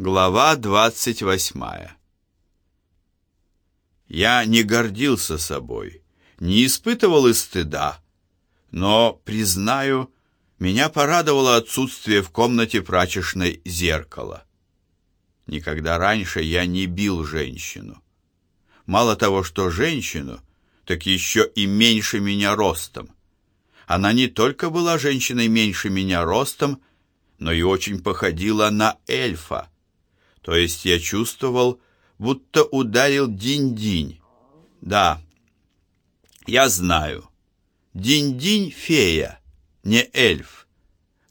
Глава двадцать восьмая Я не гордился собой, не испытывал и стыда, но, признаю, меня порадовало отсутствие в комнате прачечной зеркала. Никогда раньше я не бил женщину. Мало того, что женщину, так еще и меньше меня ростом. Она не только была женщиной меньше меня ростом, но и очень походила на эльфа то есть я чувствовал, будто ударил динь-динь. Да, я знаю. Динь-динь — фея, не эльф.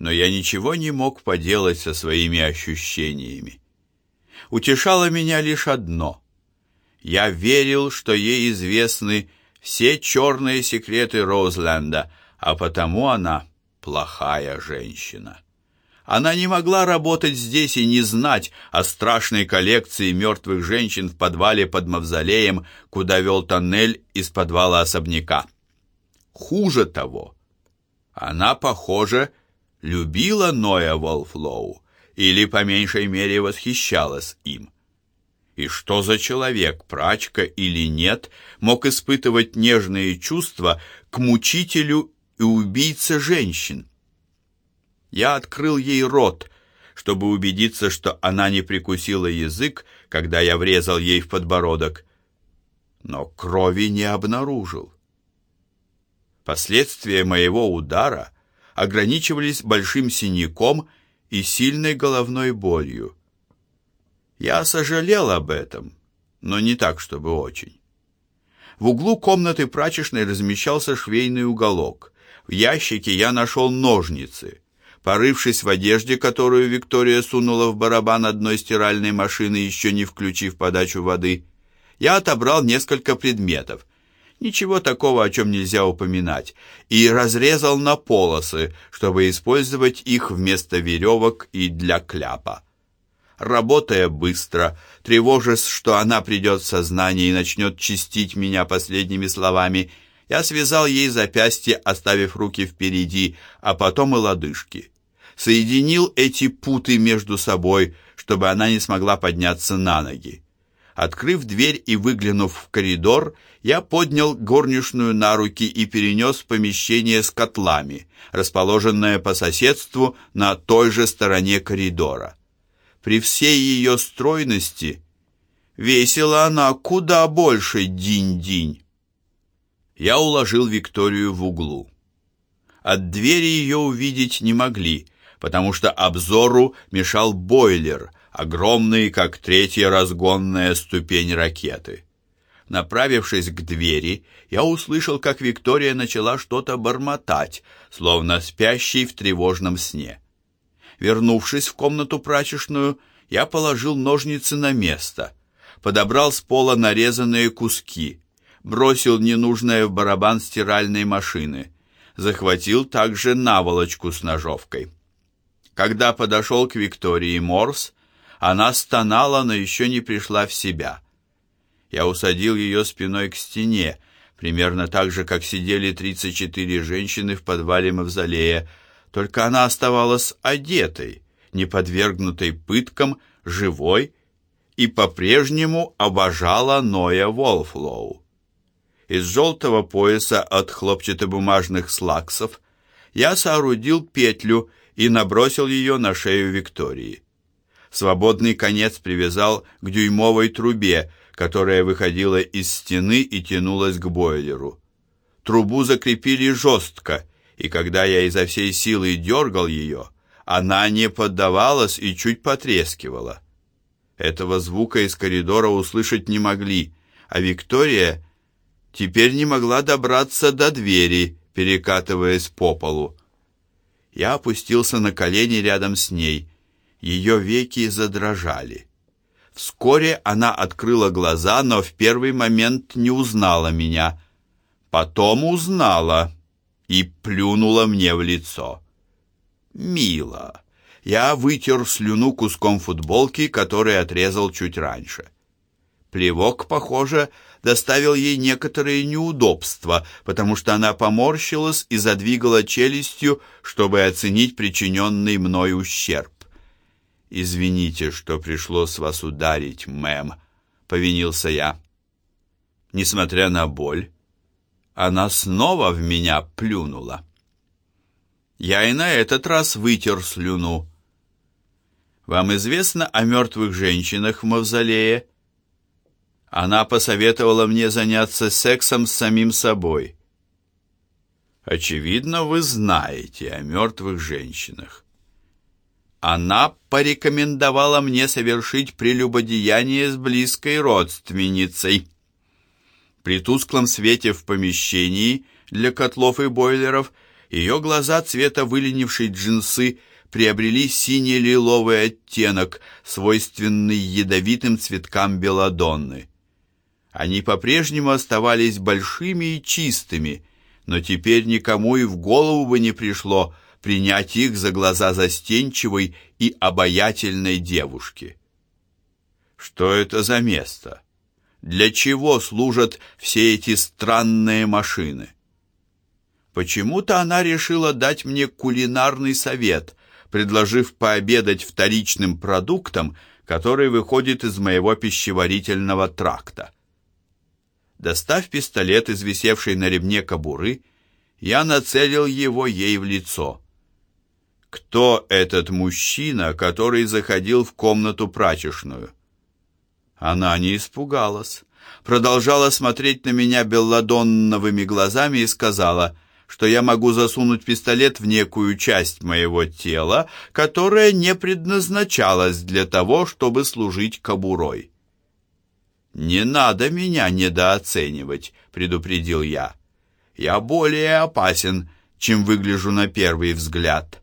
Но я ничего не мог поделать со своими ощущениями. Утешало меня лишь одно. Я верил, что ей известны все черные секреты Розленда, а потому она плохая женщина. Она не могла работать здесь и не знать о страшной коллекции мертвых женщин в подвале под мавзолеем, куда вел тоннель из подвала особняка. Хуже того, она, похоже, любила Ноя Волфлоу или, по меньшей мере, восхищалась им. И что за человек, прачка или нет, мог испытывать нежные чувства к мучителю и убийце женщин? Я открыл ей рот, чтобы убедиться, что она не прикусила язык, когда я врезал ей в подбородок, но крови не обнаружил. Последствия моего удара ограничивались большим синяком и сильной головной болью. Я сожалел об этом, но не так, чтобы очень. В углу комнаты прачечной размещался швейный уголок. В ящике я нашел ножницы. Порывшись в одежде, которую Виктория сунула в барабан одной стиральной машины, еще не включив подачу воды, я отобрал несколько предметов, ничего такого, о чем нельзя упоминать, и разрезал на полосы, чтобы использовать их вместо веревок и для кляпа. Работая быстро, тревожась, что она придет в сознание и начнет чистить меня последними словами, я связал ей запястье, оставив руки впереди, а потом и лодыжки соединил эти путы между собой, чтобы она не смогла подняться на ноги. Открыв дверь и выглянув в коридор, я поднял горничную на руки и перенес в помещение с котлами, расположенное по соседству на той же стороне коридора. При всей ее стройности весила она куда больше динь-динь. Я уложил Викторию в углу. От двери ее увидеть не могли, потому что обзору мешал бойлер, огромный, как третья разгонная ступень ракеты. Направившись к двери, я услышал, как Виктория начала что-то бормотать, словно спящий в тревожном сне. Вернувшись в комнату прачечную, я положил ножницы на место, подобрал с пола нарезанные куски, бросил ненужное в барабан стиральной машины, захватил также наволочку с ножовкой. Когда подошел к Виктории Морс, она стонала, но еще не пришла в себя. Я усадил ее спиной к стене, примерно так же, как сидели 34 женщины в подвале мавзолея, только она оставалась одетой, не подвергнутой пыткам, живой и по-прежнему обожала Ноя Волфлоу. Из желтого пояса от хлопчатобумажных слаксов я соорудил петлю и набросил ее на шею Виктории. Свободный конец привязал к дюймовой трубе, которая выходила из стены и тянулась к бойлеру. Трубу закрепили жестко, и когда я изо всей силы дергал ее, она не поддавалась и чуть потрескивала. Этого звука из коридора услышать не могли, а Виктория теперь не могла добраться до двери, перекатываясь по полу. Я опустился на колени рядом с ней. Ее веки задрожали. Вскоре она открыла глаза, но в первый момент не узнала меня. Потом узнала и плюнула мне в лицо. Мило. Я вытер слюну куском футболки, который отрезал чуть раньше. Плевок, похоже, доставил ей некоторые неудобства, потому что она поморщилась и задвигала челюстью, чтобы оценить причиненный мной ущерб. Извините, что пришлось вас ударить, мэм, повинился я. Несмотря на боль, она снова в меня плюнула. Я и на этот раз вытер слюну. Вам известно о мертвых женщинах в мавзолее? Она посоветовала мне заняться сексом с самим собой. Очевидно, вы знаете о мертвых женщинах. Она порекомендовала мне совершить прелюбодеяние с близкой родственницей. При тусклом свете в помещении для котлов и бойлеров ее глаза цвета выленившей джинсы приобрели сине-лиловый оттенок, свойственный ядовитым цветкам белладонны. Они по-прежнему оставались большими и чистыми, но теперь никому и в голову бы не пришло принять их за глаза застенчивой и обаятельной девушки. Что это за место? Для чего служат все эти странные машины? Почему-то она решила дать мне кулинарный совет, предложив пообедать вторичным продуктом, который выходит из моего пищеварительного тракта. Достав пистолет из висевшей на ремне кобуры, я нацелил его ей в лицо. Кто этот мужчина, который заходил в комнату прачечную? Она не испугалась, продолжала смотреть на меня белладонновыми глазами и сказала, что я могу засунуть пистолет в некую часть моего тела, которая не предназначалась для того, чтобы служить кобурой. «Не надо меня недооценивать», — предупредил я. «Я более опасен, чем выгляжу на первый взгляд».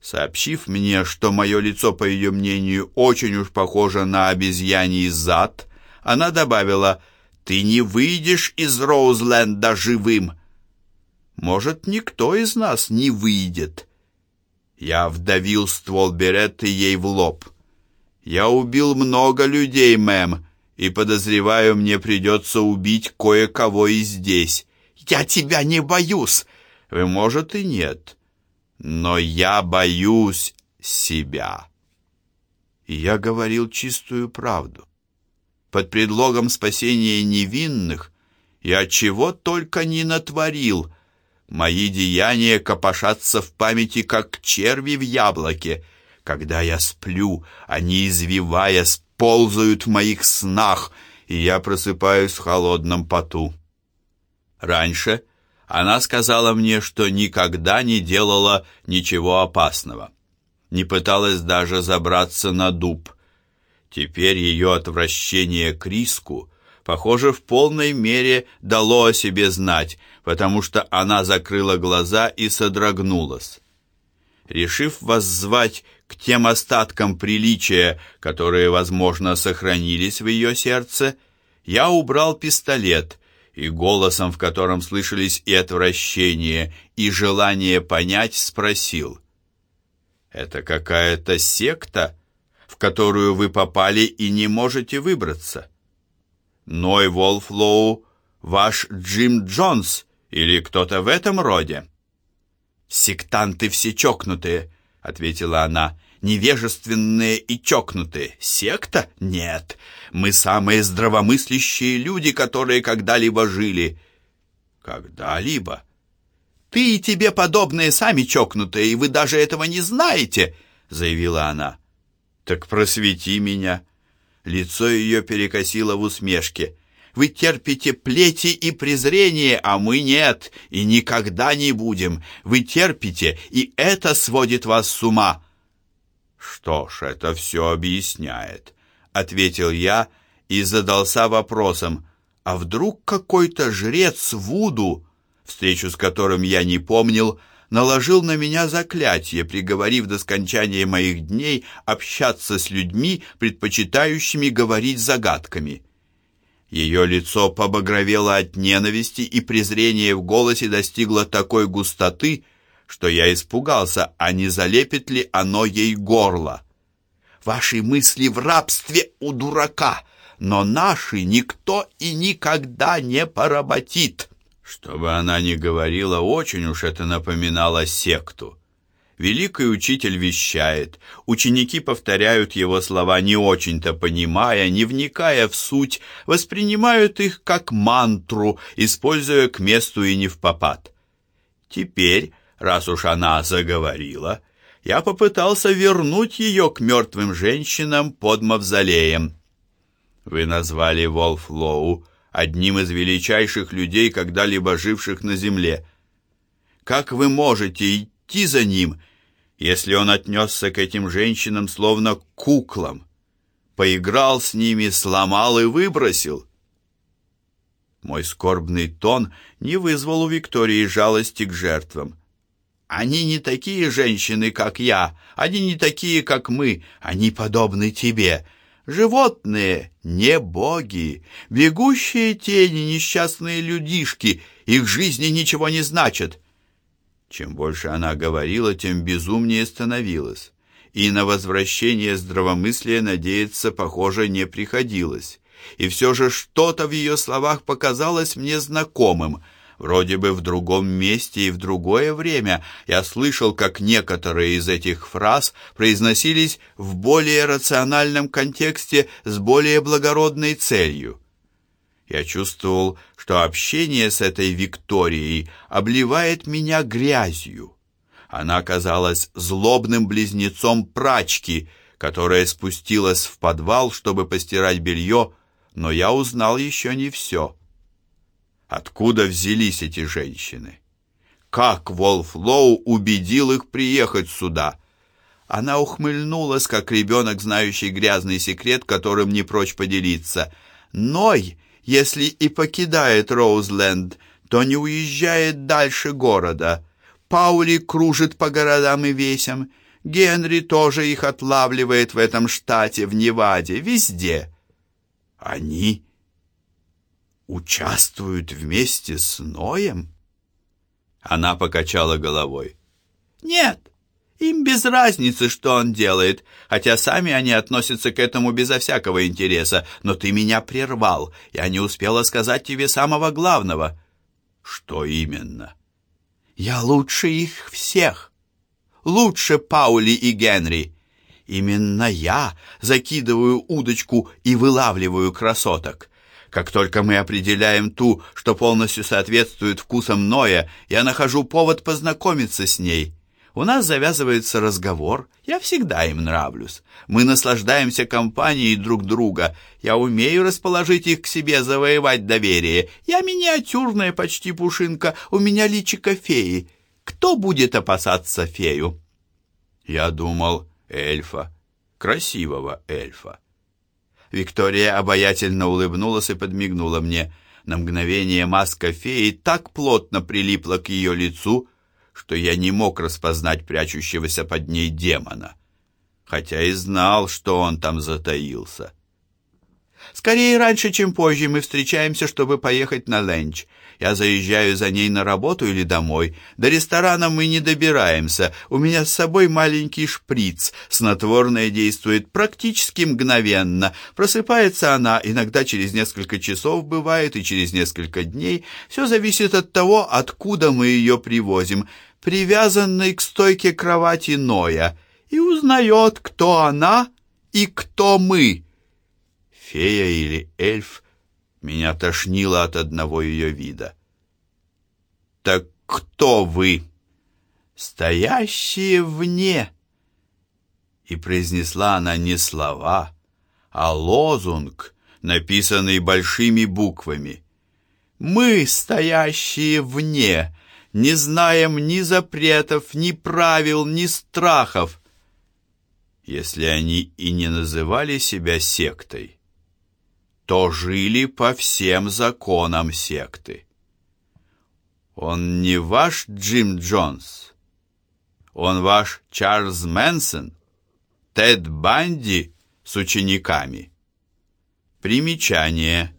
Сообщив мне, что мое лицо, по ее мнению, очень уж похоже на обезьяний зад, она добавила, «Ты не выйдешь из Роузленда живым!» «Может, никто из нас не выйдет?» Я вдавил ствол беретты ей в лоб. «Я убил много людей, мэм, и, подозреваю, мне придется убить кое-кого и здесь». «Я тебя не боюсь!» «Вы, может, и нет» но я боюсь себя. И я говорил чистую правду. Под предлогом спасения невинных я чего только не натворил. Мои деяния копошатся в памяти, как черви в яблоке. Когда я сплю, они, извиваясь, ползают в моих снах, и я просыпаюсь в холодном поту. Раньше она сказала мне, что никогда не делала ничего опасного. Не пыталась даже забраться на дуб. Теперь ее отвращение к риску, похоже, в полной мере дало о себе знать, потому что она закрыла глаза и содрогнулась. Решив воззвать к тем остаткам приличия, которые, возможно, сохранились в ее сердце, я убрал пистолет и голосом, в котором слышались и отвращение, и желание понять, спросил. «Это какая-то секта, в которую вы попали и не можете выбраться? Ной Волфлоу ваш Джим Джонс или кто-то в этом роде?» «Сектанты все чокнутые», — ответила она, невежественные и чокнутые. Секта? Нет. Мы самые здравомыслящие люди, которые когда-либо жили. Когда-либо? Ты и тебе подобные сами чокнутые, и вы даже этого не знаете, заявила она. Так просвети меня. Лицо ее перекосило в усмешке. Вы терпите плети и презрение, а мы нет, и никогда не будем. Вы терпите, и это сводит вас с ума. «Что ж, это все объясняет», — ответил я и задался вопросом, а вдруг какой-то жрец Вуду, встречу с которым я не помнил, наложил на меня заклятие, приговорив до скончания моих дней общаться с людьми, предпочитающими говорить загадками. Ее лицо побагровело от ненависти, и презрение в голосе достигло такой густоты, что я испугался, а не залепит ли оно ей горло. Ваши мысли в рабстве у дурака, но наши никто и никогда не поработит. Чтобы она не говорила, очень уж это напоминало секту. Великий учитель вещает, ученики повторяют его слова, не очень-то понимая, не вникая в суть, воспринимают их как мантру, используя к месту и не в попад. Теперь, раз уж она заговорила, я попытался вернуть ее к мертвым женщинам под мавзолеем. Вы назвали Волф Лоу одним из величайших людей, когда-либо живших на земле. Как вы можете идти за ним если он отнесся к этим женщинам словно к куклам, поиграл с ними, сломал и выбросил. Мой скорбный тон не вызвал у Виктории жалости к жертвам. Они не такие женщины, как я, они не такие, как мы, они подобны тебе. Животные, не боги, бегущие тени, несчастные людишки, их жизни ничего не значат. Чем больше она говорила, тем безумнее становилась. И на возвращение здравомыслия надеяться, похоже, не приходилось. И все же что-то в ее словах показалось мне знакомым. Вроде бы в другом месте и в другое время я слышал, как некоторые из этих фраз произносились в более рациональном контексте с более благородной целью. Я чувствовал, что общение с этой Викторией обливает меня грязью. Она казалась злобным близнецом прачки, которая спустилась в подвал, чтобы постирать белье, но я узнал еще не все. Откуда взялись эти женщины? Как Волф Лоу убедил их приехать сюда? Она ухмыльнулась, как ребенок, знающий грязный секрет, которым не прочь поделиться. Ной если и покидает Роузленд, то не уезжает дальше города. Паули кружит по городам и весям. Генри тоже их отлавливает в этом штате, в Неваде, везде. Они участвуют вместе с Ноем? Она покачала головой. Нет, им без разницы, что он делает, хотя сами они относятся к этому безо всякого интереса. Но ты меня прервал. Я не успела сказать тебе самого главного. Что именно? Я лучше их всех. Лучше Паули и Генри. Именно я закидываю удочку и вылавливаю красоток. Как только мы определяем ту, что полностью соответствует вкусам Ноя, я нахожу повод познакомиться с ней. У нас завязывается разговор. Я всегда им нравлюсь. Мы наслаждаемся компанией друг друга. Я умею расположить их к себе, завоевать доверие. Я миниатюрная почти пушинка, у меня личико феи. Кто будет опасаться фею? Я думал, эльфа. Красивого эльфа. Виктория обаятельно улыбнулась и подмигнула мне. На мгновение маска феи так плотно прилипла к ее лицу, что я не мог распознать прячущегося под ней демона, хотя и знал, что он там затаился. Скорее раньше, чем позже мы встречаемся, чтобы поехать на ленч. Я заезжаю за ней на работу или домой. До ресторана мы не добираемся. У меня с собой маленький шприц. Снотворное действует практически мгновенно. Просыпается она иногда через несколько часов, бывает и через несколько дней. Все зависит от того, откуда мы ее привозим привязанной к стойке кровати Ноя, и узнает, кто она и кто мы. Фея или эльф меня тошнило от одного ее вида. «Так кто вы?» «Стоящие вне!» И произнесла она не слова, а лозунг, написанный большими буквами. «Мы, стоящие вне!» Не знаем ни запретов, ни правил, ни страхов, если они и не называли себя сектой, то жили по всем законам секты. Он не ваш Джим Джонс, он ваш Чарльз Мэнсон, Тед Банди с учениками. Примечание.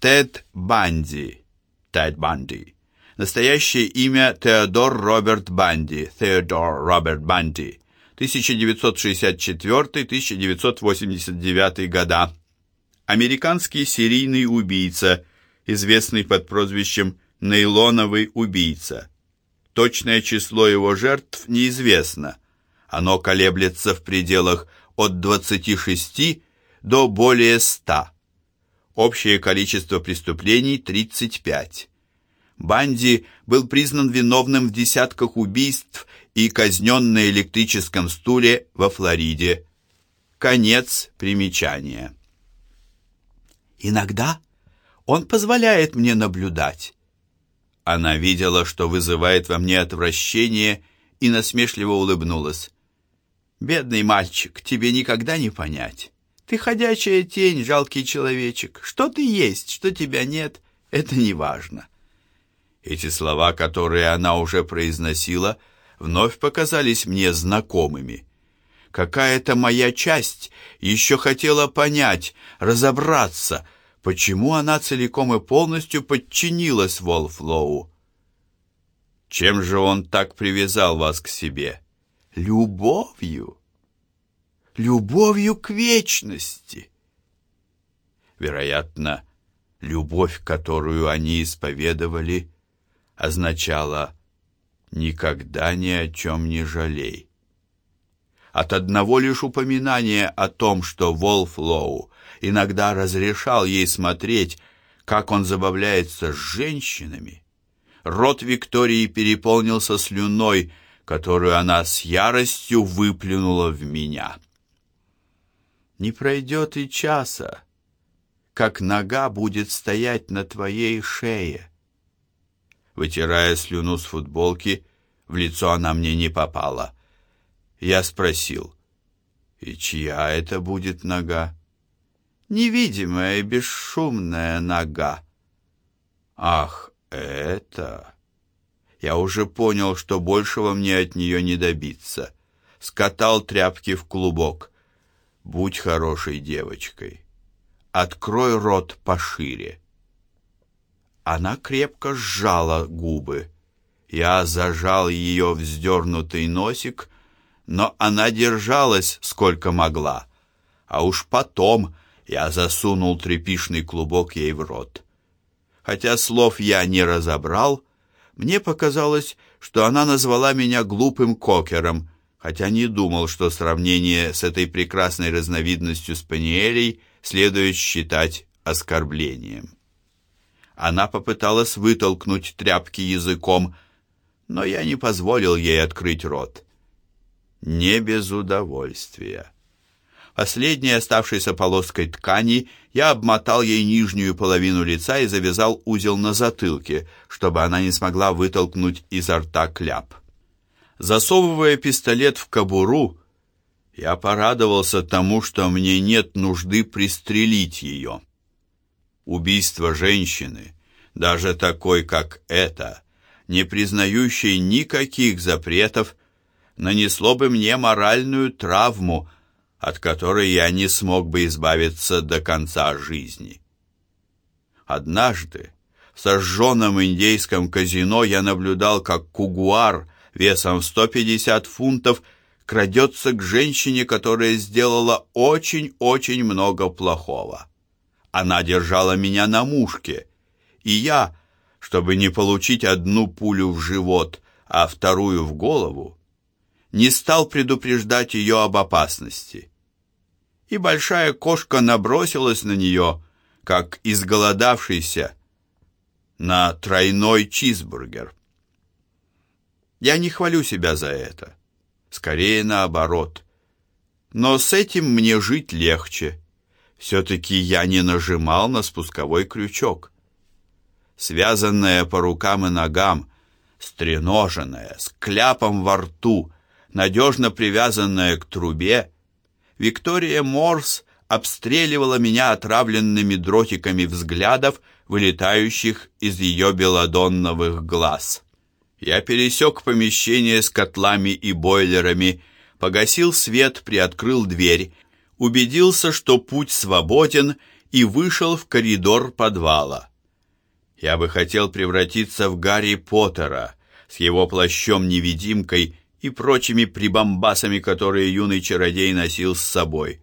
Тед Банди, Тед Банди Настоящее имя Теодор Роберт Банди, Теодор Роберт Банди, 1964-1989 года. Американский серийный убийца, известный под прозвищем «Нейлоновый убийца». Точное число его жертв неизвестно. Оно колеблется в пределах от 26 до более 100. Общее количество преступлений 35. Банди был признан виновным в десятках убийств и казнен на электрическом стуле во Флориде. Конец примечания. Иногда он позволяет мне наблюдать. Она видела, что вызывает во мне отвращение, и насмешливо улыбнулась. «Бедный мальчик, тебе никогда не понять. Ты ходячая тень, жалкий человечек. Что ты есть, что тебя нет, это не важно». Эти слова, которые она уже произносила, вновь показались мне знакомыми. Какая-то моя часть еще хотела понять, разобраться, почему она целиком и полностью подчинилась Волфлоу. Чем же он так привязал вас к себе? Любовью. Любовью к вечности. Вероятно, любовь, которую они исповедовали, означала «никогда ни о чем не жалей». От одного лишь упоминания о том, что Волфлоу иногда разрешал ей смотреть, как он забавляется с женщинами, рот Виктории переполнился слюной, которую она с яростью выплюнула в меня. Не пройдет и часа, как нога будет стоять на твоей шее. Вытирая слюну с футболки, в лицо она мне не попала. Я спросил, «И чья это будет нога?» «Невидимая и бесшумная нога». «Ах, это...» Я уже понял, что большего мне от нее не добиться. Скатал тряпки в клубок. «Будь хорошей девочкой. Открой рот пошире». Она крепко сжала губы. Я зажал ее вздернутый носик, но она держалась сколько могла. А уж потом я засунул тряпишный клубок ей в рот. Хотя слов я не разобрал, мне показалось, что она назвала меня глупым кокером, хотя не думал, что сравнение с этой прекрасной разновидностью спаниелей следует считать оскорблением. Она попыталась вытолкнуть тряпки языком, но я не позволил ей открыть рот. Не без удовольствия. Последней оставшейся полоской ткани я обмотал ей нижнюю половину лица и завязал узел на затылке, чтобы она не смогла вытолкнуть изо рта кляп. Засовывая пистолет в кобуру, я порадовался тому, что мне нет нужды пристрелить ее. Убийство женщины, даже такой, как эта, не признающей никаких запретов, нанесло бы мне моральную травму, от которой я не смог бы избавиться до конца жизни. Однажды в сожженном индейском казино я наблюдал, как кугуар весом в 150 фунтов крадется к женщине, которая сделала очень-очень много плохого. Она держала меня на мушке, и я, чтобы не получить одну пулю в живот, а вторую в голову, не стал предупреждать ее об опасности. И большая кошка набросилась на нее, как изголодавшийся, на тройной чизбургер. Я не хвалю себя за это, скорее наоборот. Но с этим мне жить легче. Все-таки я не нажимал на спусковой крючок. Связанная по рукам и ногам, стреноженная, с кляпом во рту, надежно привязанная к трубе, Виктория Морс обстреливала меня отравленными дротиками взглядов, вылетающих из ее белодонновых глаз. Я пересек помещение с котлами и бойлерами, погасил свет, приоткрыл дверь, убедился, что путь свободен, и вышел в коридор подвала. Я бы хотел превратиться в Гарри Поттера с его плащом-невидимкой и прочими прибамбасами, которые юный чародей носил с собой.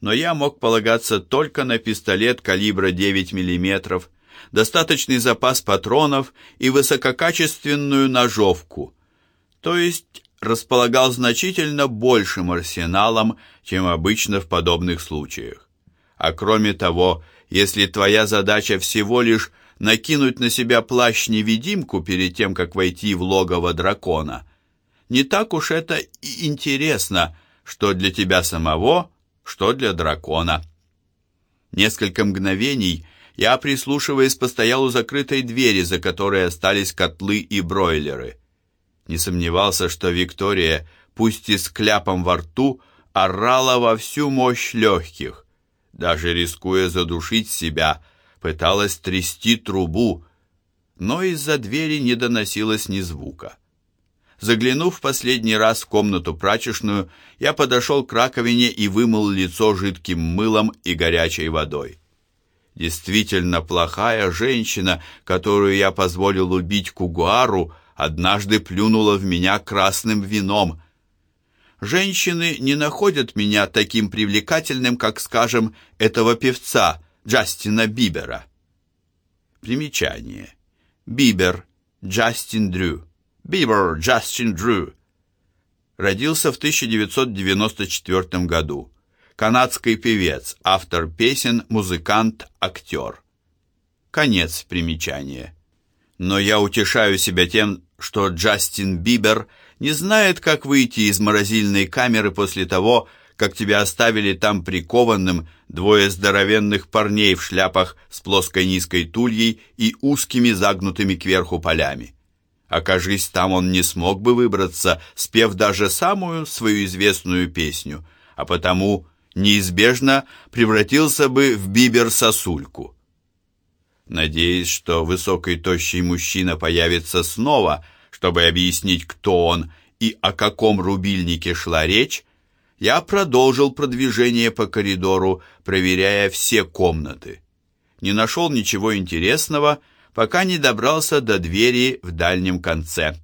Но я мог полагаться только на пистолет калибра 9 мм, достаточный запас патронов и высококачественную ножовку, то есть располагал значительно большим арсеналом, чем обычно в подобных случаях. А кроме того, если твоя задача всего лишь накинуть на себя плащ-невидимку перед тем, как войти в логово дракона, не так уж это и интересно, что для тебя самого, что для дракона. Несколько мгновений я, прислушиваясь, постоял у закрытой двери, за которой остались котлы и бройлеры. Не сомневался, что Виктория, пусть и с кляпом во рту, орала во всю мощь легких, даже рискуя задушить себя, пыталась трясти трубу, но из-за двери не доносилось ни звука. Заглянув в последний раз в комнату прачечную, я подошел к раковине и вымыл лицо жидким мылом и горячей водой. Действительно плохая женщина, которую я позволил убить Кугуару, однажды плюнула в меня красным вином. Женщины не находят меня таким привлекательным, как, скажем, этого певца Джастина Бибера. Примечание. Бибер, Джастин Дрю. Бибер Джастин Дрю. Родился в 1994 году. Канадский певец, автор песен, музыкант, актер. Конец примечания. Но я утешаю себя тем, что Джастин Бибер не знает, как выйти из морозильной камеры после того, как тебя оставили там прикованным двое здоровенных парней в шляпах с плоской низкой тульей и узкими загнутыми кверху полями. Окажись там, он не смог бы выбраться, спев даже самую свою известную песню, а потому неизбежно превратился бы в бибер-сосульку. Надеясь, что высокий тощий мужчина появится снова, чтобы объяснить, кто он и о каком рубильнике шла речь, я продолжил продвижение по коридору, проверяя все комнаты. Не нашел ничего интересного, пока не добрался до двери в дальнем конце.